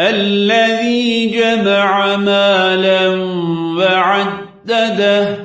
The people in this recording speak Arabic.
الذي جمع مالا وعدده